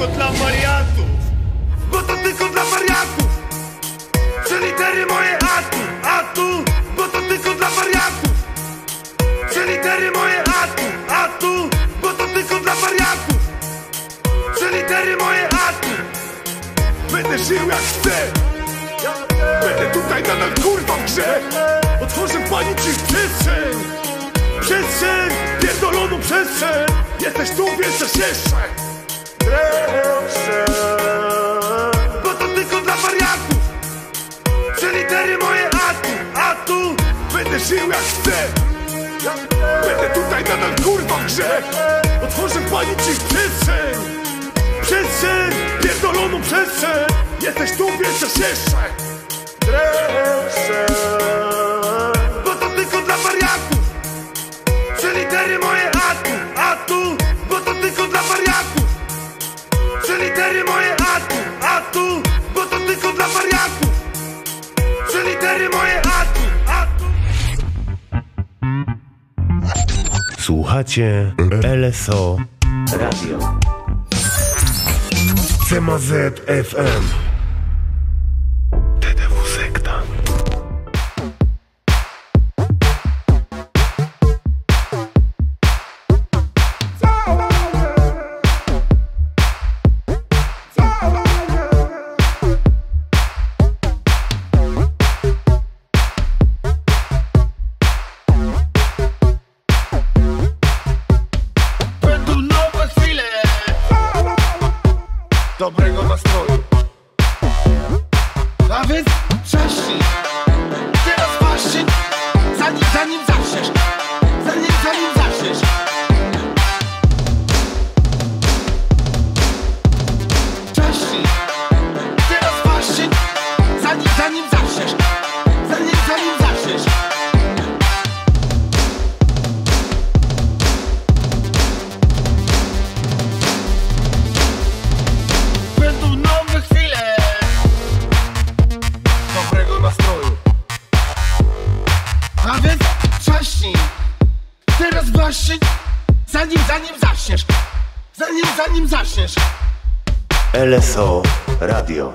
tylko dla wariatów. Bo to tylko dla wariatów. Trzy litery moje atu, atu Bo to tylko dla wariatów. Trzy litery moje atu, atu Bo to tylko dla wariatów. Trzy litery moje atu Będę żył jak chcę. Będę tutaj nadal kurwa w grze. Otworzę pani ci przestrzeń. Przestrzeń, pierdoloną przestrzeń. Jesteś tu, też jeszcze Bo to tylko dla wariatów. Trzy litery moje atu, atu Będę żył jak chcę. Będę tutaj nadal kurwa grze. Otworzę pani ci przestrzeń. Przestrzeń, pierdoloną przestrzeń. Jesteś tu, też jeszcze Bo to tylko dla wariatów. Trzy litery moje atu, atu Bo to tylko dla Słuchacie LSO Radio. CMZ FM Dobrego nastroju. A więc wcześniej Teraz właśnie Zanim, zanim zaczniesz Więc wcześniej. Teraz właśnie Zanim, zanim zaczniesz Zanim, zanim zaczniesz. LSO Radio